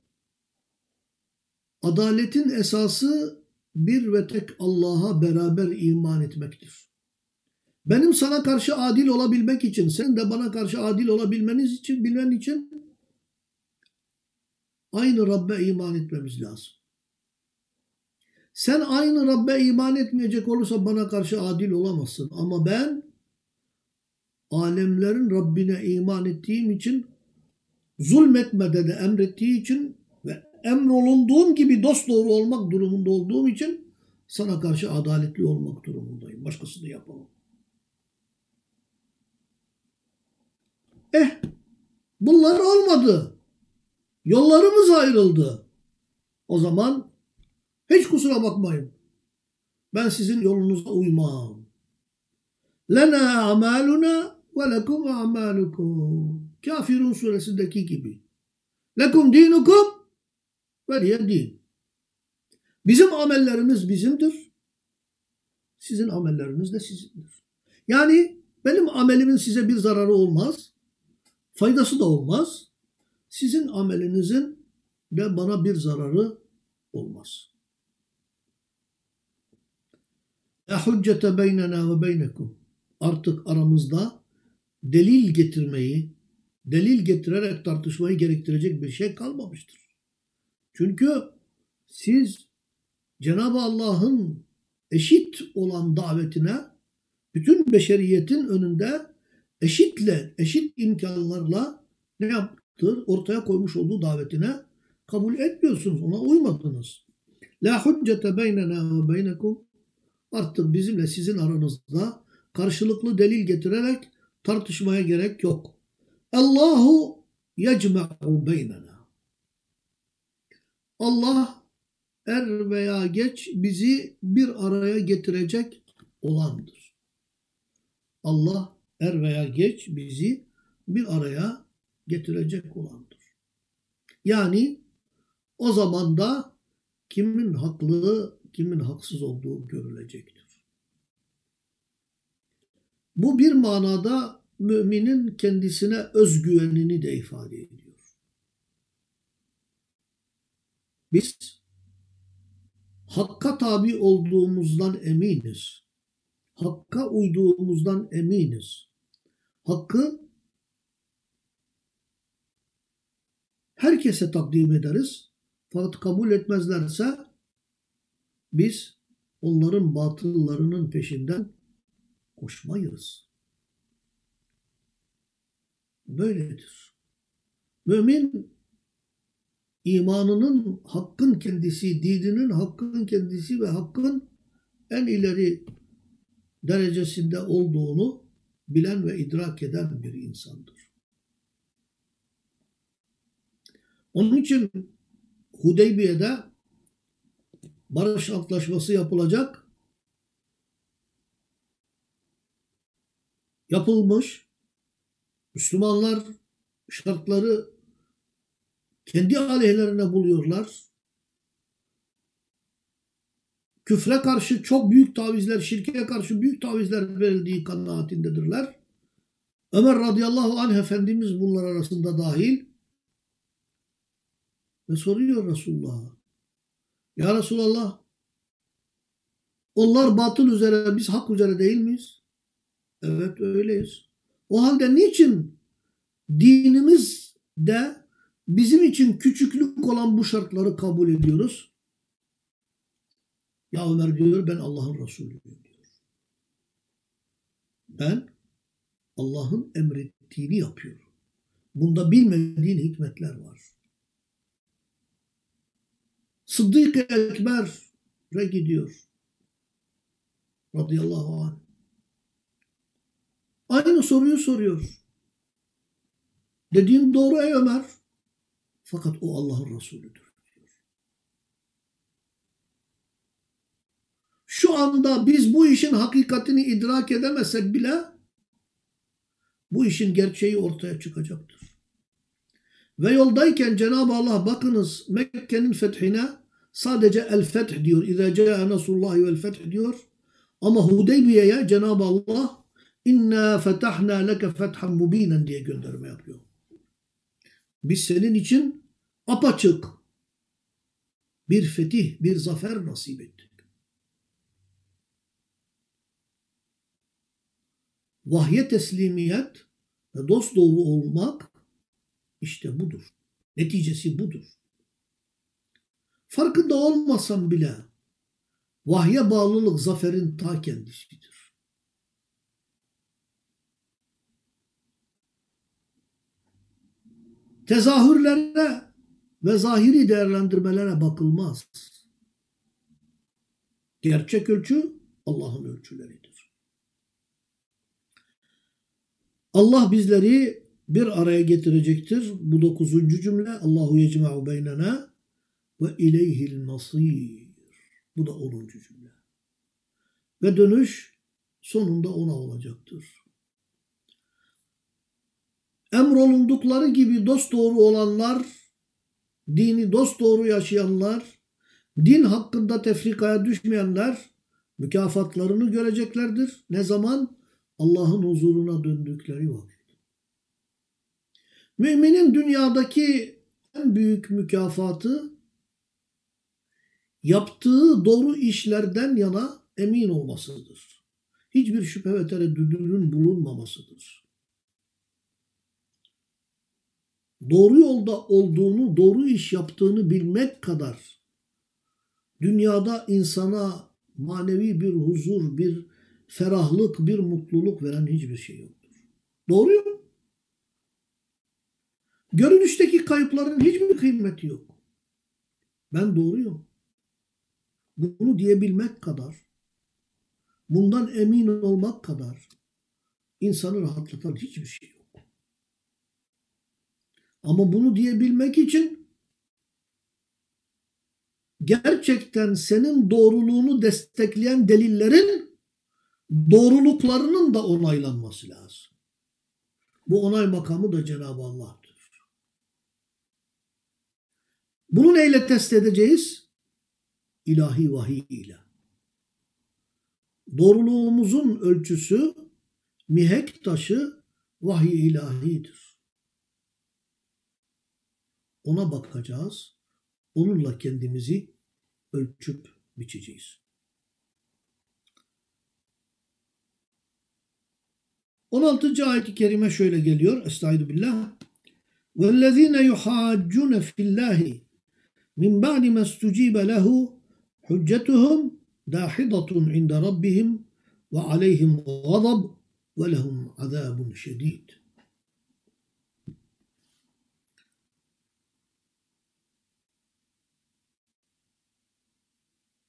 Adaletin esası bir ve tek Allah'a beraber iman etmektir. Benim sana karşı adil olabilmek için, sen de bana karşı adil olabilmeniz için, bilmen için aynı Rabbe iman etmemiz lazım. Sen aynı Rabbe iman etmeyecek olursa bana karşı adil olamazsın. Ama ben alemlerin Rabbine iman ettiğim için zulmetmede de emrettiği için ve emrolunduğum gibi dosdoğru olmak durumunda olduğum için sana karşı adaletli olmak durumundayım. Başkasını yapamam. Eh bunlar olmadı. Yollarımız ayrıldı. O zaman hiç kusura bakmayın. Ben sizin yolunuza uymam. Lena amaluna ve lekum amalukum. Kafirun suresindeki gibi. Lekum dinukum ve diye din. Bizim amellerimiz bizimdir. Sizin amelleriniz de sizindir. Yani benim amelimin size bir zararı olmaz. Faydası da olmaz. Sizin amelinizin de bana bir zararı olmaz. La hüccete beynena ve beynekum. Artık aramızda delil getirmeyi, delil getirerek tartışmayı gerektirecek bir şey kalmamıştır. Çünkü siz Cenab-ı Allah'ın eşit olan davetine bütün beşeriyetin önünde eşitle, eşit imkanlarla ne yaptır? Ortaya koymuş olduğu davetine kabul etmiyorsunuz. Ona uymadınız. La hüccete beynena ve beynekum. Artık bizimle sizin aranızda karşılıklı delil getirerek tartışmaya gerek yok. Allahu yecme'u beynena. Allah er veya geç bizi bir araya getirecek olandır. Allah er veya geç bizi bir araya getirecek olandır. Yani o zaman da kimin haklı, kimin haksız olduğu görülecektir. Bu bir manada müminin kendisine özgüvenini de ifade ediyor. Biz Hakka tabi olduğumuzdan eminiz. Hakka uyduğumuzdan eminiz. Hakkı herkese takdim ederiz. Fakat kabul etmezlerse biz onların batıllarının peşinden koşmayız. Böyledir. Mümin imanının hakkın kendisi, dininin hakkın kendisi ve hakkın en ileri derecesinde olduğunu bilen ve idrak eden bir insandır. Onun için Hudeybiye'de barış antlaşması yapılacak. Yapılmış. Müslümanlar şartları kendi aleyhlerine buluyorlar. Küfre karşı çok büyük tavizler, şirke karşı büyük tavizler verildiği kanaatindedirler. Ömer radıyallahu anh Efendimiz bunlar arasında dahil ve soruyor Resulullah'a. Ya Resulallah onlar batıl üzere biz hak üzere değil miyiz? Evet öyleyiz. O halde niçin dinimiz de bizim için küçüklük olan bu şartları kabul ediyoruz? Ya Ömer diyor ben Allah'ın Resulüyüm diyor. Ben Allah'ın emrettiğini yapıyorum. Bunda bilmediğin hikmetler var. Sıddık-ı Ekber'e gidiyor. Radıyallahu anh. Aynı soruyu soruyor. Dediğin doğru ey Ömer. Fakat o Allah'ın Resulüdür. Şu anda biz bu işin hakikatini idrak edemesek bile bu işin gerçeği ortaya çıkacaktır. Ve yoldayken Cenab-ı Allah bakınız Mekke'nin fethine sadece el feth diyor. İzâ câe nasrullahi vel feth diyor. Ama Hudeybiye'ye Cenab-ı Allah inna fetahna leke fethan mubinen diye gönderme yapıyor. Biz senin için apaçık bir fetih, bir zafer nasip ettik. Vahye teslimiyet ve dost olmak işte budur. Neticesi budur. Farkında olmasam bile vahye bağlılık zaferin ta kendisidir. Tezahürlere ve zahiri değerlendirmelere bakılmaz. Gerçek ölçü Allah'ın ölçüleridir. Allah bizleri bir araya getirecektir. Bu dokuzuncu cümle. Allahu yecma'u beynena ve ileyhil masir. Bu da onuncu cümle. Ve dönüş sonunda ona olacaktır. Emrolundukları gibi dost doğru olanlar, dini dost doğru yaşayanlar, din hakkında tefrikaya düşmeyenler mükafatlarını göreceklerdir. Ne zaman? Allah'ın huzuruna döndükleri vakit. Müminin dünyadaki en büyük mükafatı yaptığı doğru işlerden yana emin olmasıdır. Hiçbir şüphe ve tereddüdünün bulunmamasıdır. Doğru yolda olduğunu, doğru iş yaptığını bilmek kadar dünyada insana manevi bir huzur, bir ferahlık, bir mutluluk veren hiçbir şey yoktur. Doğru mu? Görünüşteki kayıpların hiçbir kıymeti yok. Ben doğruyum. Bunu diyebilmek kadar, bundan emin olmak kadar insanı rahatlatan hiçbir şey yok. Ama bunu diyebilmek için gerçekten senin doğruluğunu destekleyen delillerin doğruluklarının da onaylanması lazım. Bu onay makamı da Cenab-ı Allah'tır. Bunu neyle test edeceğiz? İlahi vahiy ile. Doğruluğumuzun ölçüsü mihek taşı vahiy ilahidir. Ona bakacağız. Onunla kendimizi ölçüp biçeceğiz. 16. ayet-i kerime şöyle geliyor. Estaizu billah. وَالَّذ۪ينَ يُحَاجُّونَ فِي اللّٰهِ min ba'di ma stucibe lehu hüccetuhum dahidatun inde rabbihim ve aleyhim gazab ve lehum azabun şedid.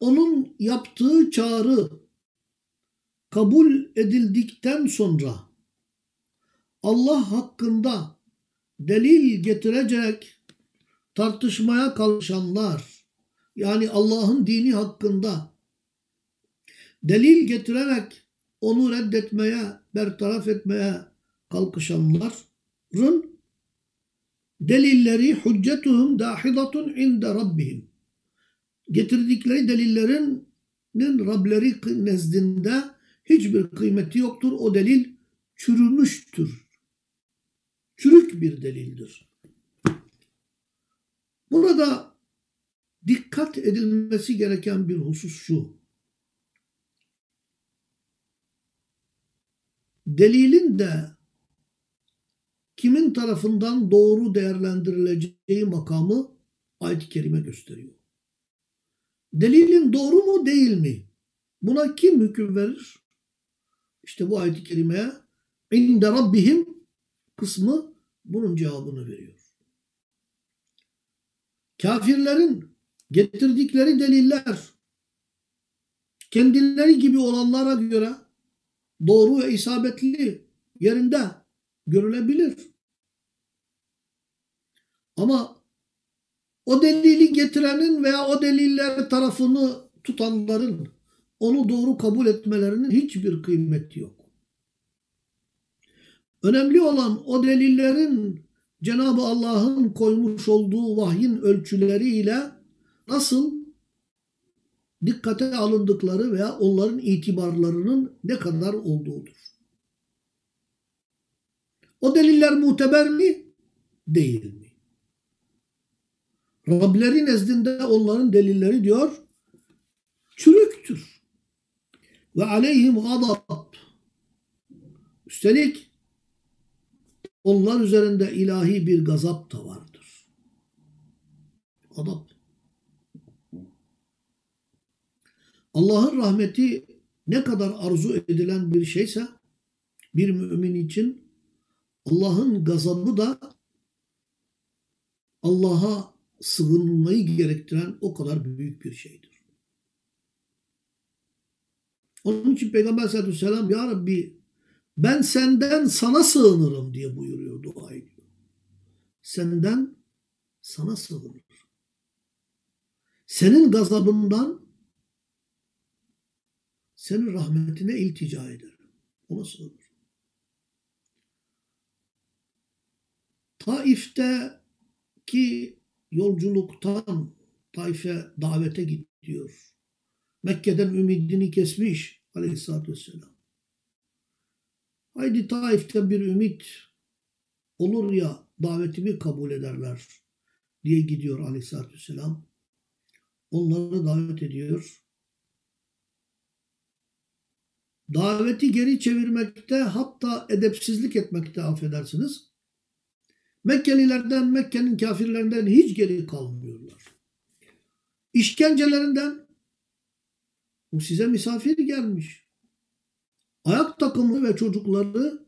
Onun yaptığı çağrı kabul edildikten sonra Allah hakkında delil getirecek tartışmaya kalkışanlar yani Allah'ın dini hakkında delil getirerek onu reddetmeye, bertaraf etmeye kalkışanların delilleri hüccetuhum dahidatun inde rabbihim. Getirdikleri delillerinin Rableri nezdinde hiçbir kıymeti yoktur. O delil çürümüştür. Çürük bir delildir. Burada dikkat edilmesi gereken bir husus şu. Delilin de kimin tarafından doğru değerlendirileceği makamı ayet-i kerime gösteriyor. Delilin doğru mu değil mi? Buna kim hüküm verir? İşte bu ayet-i kerimeye inde rabbihim kısmı bunun cevabını veriyor. Kafirlerin getirdikleri deliller kendileri gibi olanlara göre doğru ve isabetli yerinde görülebilir. Ama o delili getirenin veya o deliller tarafını tutanların onu doğru kabul etmelerinin hiçbir kıymeti yok. Önemli olan o delillerin Cenab-ı Allah'ın koymuş olduğu vahyin ölçüleriyle nasıl dikkate alındıkları veya onların itibarlarının ne kadar olduğudur. O deliller muteber mi? Değil mi? Rableri nezdinde onların delilleri diyor çürüktür. Ve aleyhim gadab. Üstelik onlar üzerinde ilahi bir gazap da vardır. Gadab. Allah'ın rahmeti ne kadar arzu edilen bir şeyse bir mümin için Allah'ın gazabı da Allah'a sığınmayı gerektiren o kadar büyük bir şeydir. Onun için Peygamber sallallahu aleyhi ve sellem Ya Rabbi ben senden sana sığınırım diye buyuruyor, dua ediyor. Senden sana sığınır. Senin gazabından senin rahmetine iltica ederim. Ona sığınır. Taif'teki yolculuktan Taif'e davete gidiyor. Mekke'den ümidini kesmiş aleyhissalatü vesselam. Haydi Taif'te bir ümit olur ya davetimi kabul ederler diye gidiyor aleyhissalatü vesselam. Onları davet ediyor. Daveti geri çevirmekte hatta edepsizlik etmekte affedersiniz. Mekkelilerden, Mekke'nin kafirlerinden hiç geri kalmıyorlar. İşkencelerinden bu size misafir gelmiş. Ayak takımı ve çocukları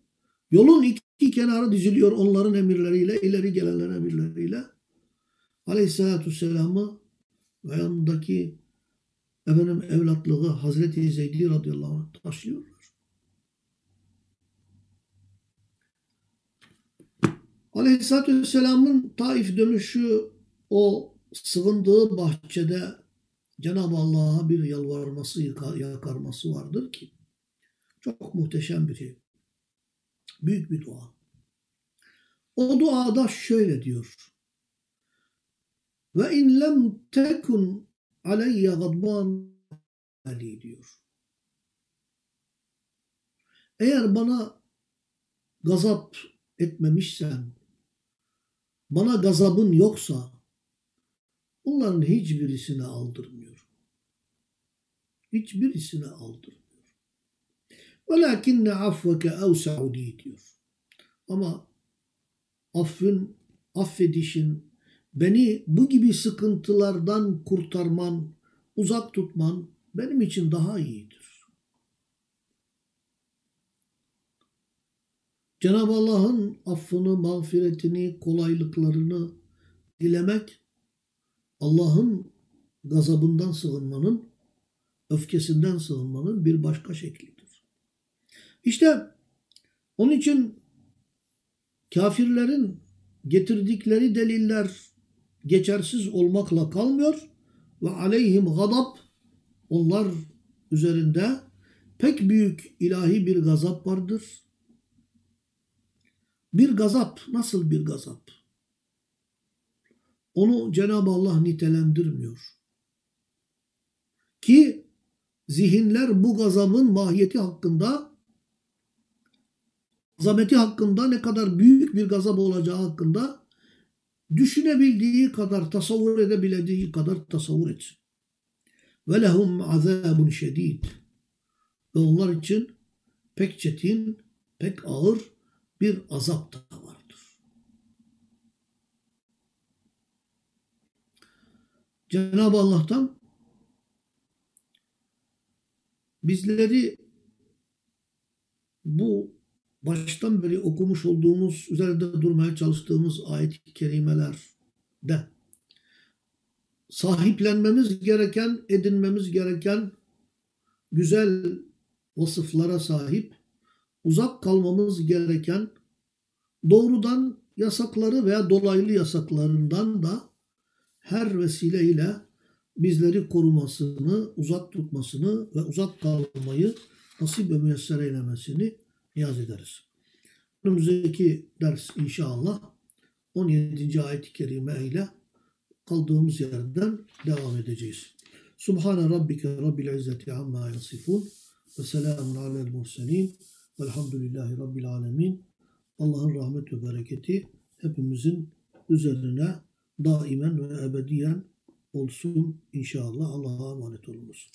yolun iki kenarı diziliyor onların emirleriyle, ileri gelenler emirleriyle. Aleyhisselatü Vesselam'ı ve yanındaki efendim evlatlığı Hazreti Zeydi radıyallahu anh taşıyorlar. Aleyhisselatü Vesselam'ın Taif dönüşü o sığındığı bahçede Cenab-ı Allah'a bir yalvarması, yakarması vardır ki çok muhteşem bir şey. Büyük bir dua. O duada şöyle diyor. Ve in lem tekun aleyye gadban ali diyor. Eğer bana gazap etmemişsen, bana gazabın yoksa bunların hiçbirisine aldırmıyor. Hiçbirisine aldırmıyor. وَلَكِنَّ عَفْوَكَ اَوْسَعُ diyor. Ama affın, affedişin, beni bu gibi sıkıntılardan kurtarman, uzak tutman benim için daha iyidir. Cenab-ı Allah'ın affını, mağfiretini, kolaylıklarını dilemek, Allah'ın gazabından sığınmanın, öfkesinden sığınmanın bir başka şeklidir. İşte onun için kafirlerin getirdikleri deliller geçersiz olmakla kalmıyor ve aleyhim gadab onlar üzerinde pek büyük ilahi bir gazap vardır. Bir gazap nasıl bir gazap? Onu Cenab-ı Allah nitelendirmiyor. Ki zihinler bu gazabın mahiyeti hakkında azameti hakkında ne kadar büyük bir gazap olacağı hakkında düşünebildiği kadar, tasavvur edebildiği kadar tasavvur etsin. Ve lehum azabun şedid. Ve onlar için pek çetin, pek ağır bir azap da vardır. Cenab-ı Allah'tan bizleri bu baştan beri okumuş olduğumuz, üzerinde durmaya çalıştığımız ayet-i kerimelerde sahiplenmemiz gereken, edinmemiz gereken güzel vasıflara sahip, uzak kalmamız gereken doğrudan yasakları veya dolaylı yasaklarından da her vesileyle bizleri korumasını, uzak tutmasını ve uzak kalmayı nasip ve müyesser eylemesini niyaz ederiz. Önümüzdeki ders inşallah 17. ayet-i kerime ile kaldığımız yerden devam edeceğiz. Subhane rabbike rabbil izzeti amma yasifun ve selamun alel murselin velhamdülillahi rabbil alemin. Allah'ın rahmet ve bereketi hepimizin üzerine daimen ve ebediyen olsun inşallah. Allah'a emanet olunuz.